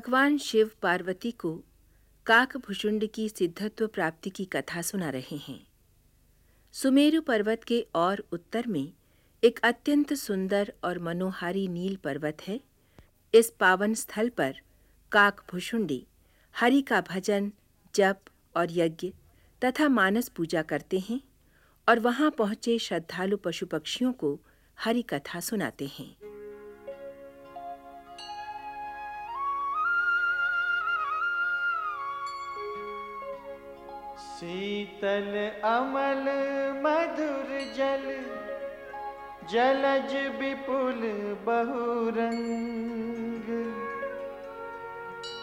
भगवान शिव पार्वती को काकभुषुंड की सिद्धत्व प्राप्ति की कथा सुना रहे हैं। सुमेरु पर्वत के और उत्तर में एक अत्यंत सुंदर और मनोहारी नील पर्वत है। इस पावन स्थल पर काकभुषुंडी हरि का भजन, जप और यज्ञ तथा मानस पूजा करते हैं और वहाँ पहुँचे श्रद्धालु पशु पक्षियों को हरि कथा सुनाते हैं। शीतल अमल मधुर जल, जलज विपुल बहुरंग।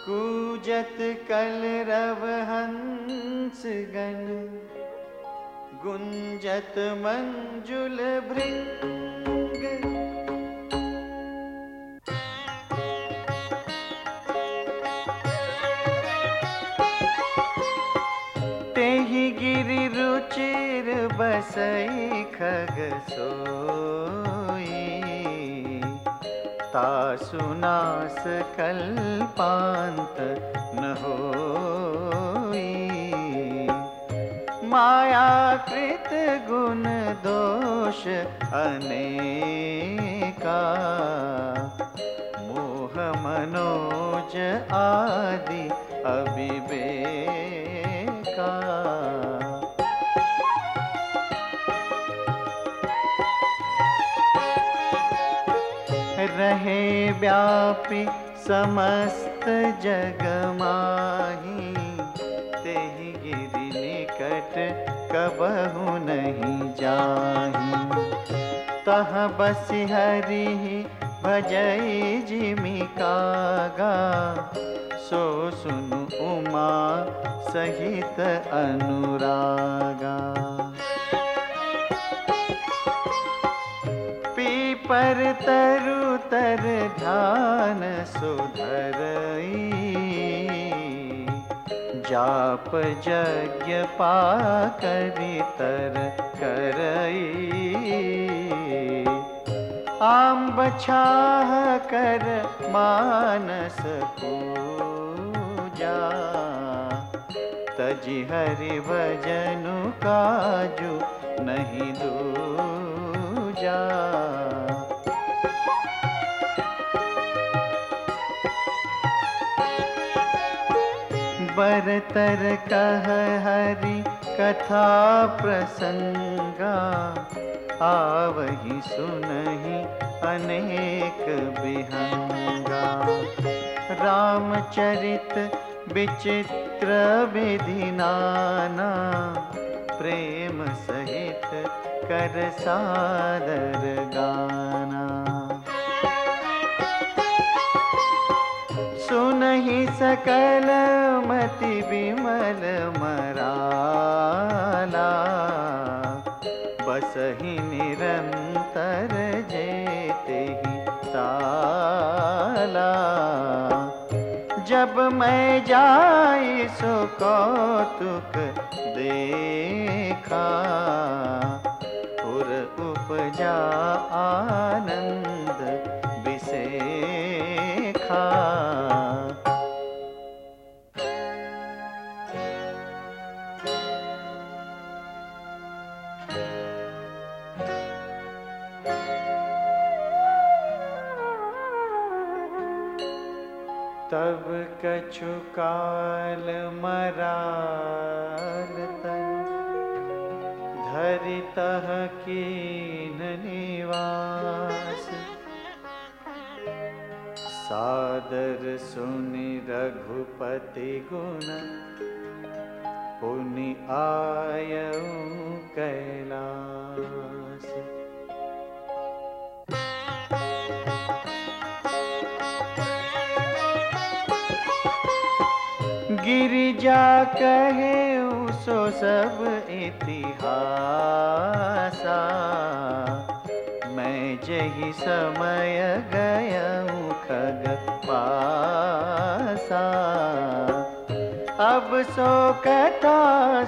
कूजत कल रव हंस गण, गुंजत मंजुल भृंग। बसई खग सोई। तासुनास कल्पांत न होई। माया कृत गुण दोष अनेका। मोह मनोज आदि अभिवेका रहे व्यापी समस्त जग माही। तेहि गिरि निकट कबहु नहीं जाही। तह बस हरि भजई जिमि कागा। सो सुनु उमा सहित अनुरागा। पर तरु तर ध्यान सुधरई जाप यज्ञ पाकरि तर करई आम्ब छाह कर मानस पूजा। तजि हरि भजनु काजु नहीं दूजा। बरतर कह हरि कथा प्रसंगा। आवही सुनहि अनेक विहंगा। रामचरित विचित्र विधि नाना। प्रेम सहित कर सादर गाना। सकल मति विमल मराला बसहि निरंतर जेते ही ताला। जब मैं जाई सो कौतुक देखा। पुर उपजा कछु काल मराल तन। धरि तह कीन निवास। सादर सुनि रघुपति गुण। पुनि आयऊ कैलास। गिरिजा कहे सो सब इतिहासा। मैं जही समय गया खग पासा। अब सो कथा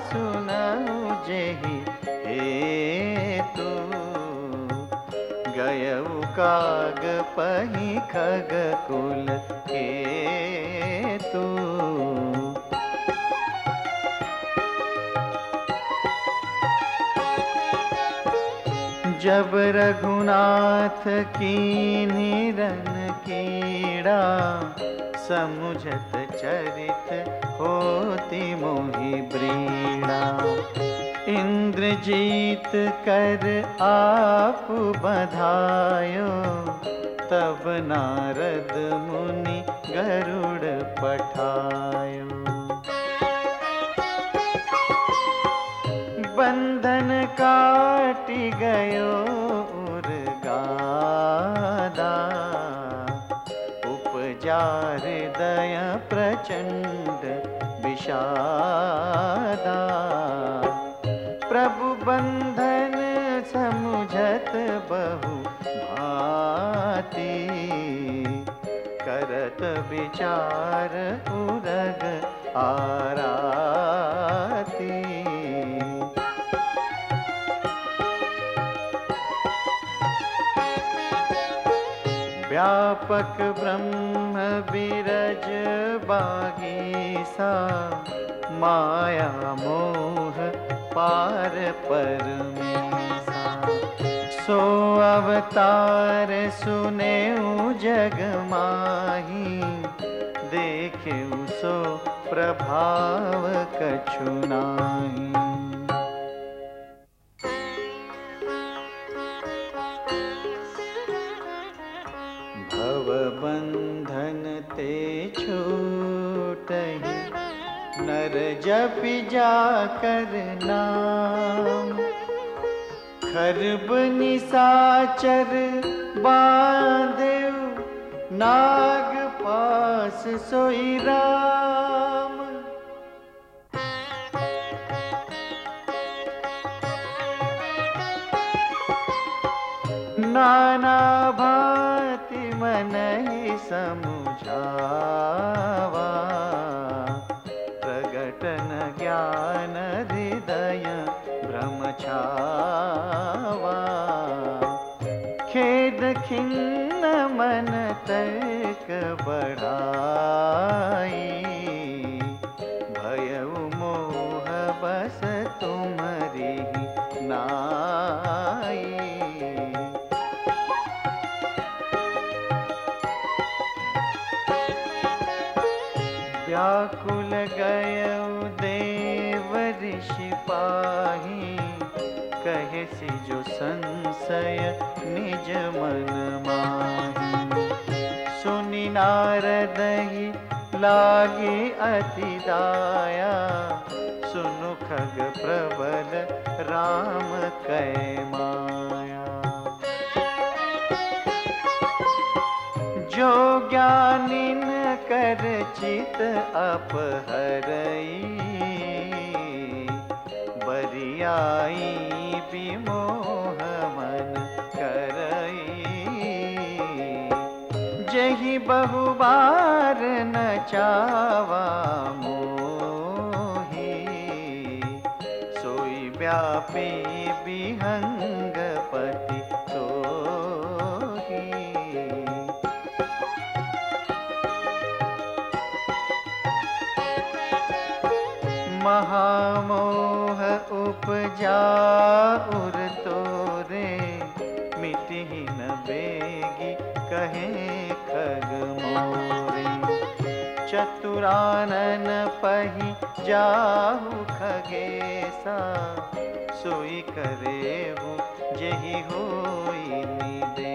सुनऊ जही हे तू गयऊ काग पही खग कुल के तू जब रघुनाथ की निरन कीड़ा समुझत चरित होती मोहि ब्रीड़ा। इंद्रजीत कर आप बधायो, तब नारद मुनि गरुड़ पठायो। विषादा प्रभु बंधन समुझत बहु भांति। करत विचार उरग आराती। व्यापक ब्रह्म बागीसा माया मोह पार पर सो अवतार सुने जग माही देखे सो प्रभाव कछु जपि जाकर नाम। खरब निसाचर बांधेव, नाग पास सोई राम। नाना भांति मन ही समुझावा। बस तुम्हारी नाई। व्याकुल गय देव ऋषि पाही, कहे सी जो संशय निज मन माही। सुनि नारद ही लागी अति दाया सुनु खग प्रबल, राम कै माया। जो ज्ञानिन कर चित अपहरई, बरियाई विमोह मन करई। जही बहुबार न चावा मोही व्यापी विहंग पति तोही महामोह उपजा उर तोरे मिटही न बेगी कहे खग मोरे। चतुरानन पही जाहु खगेसा सोई करे हूँ जही हो नी दे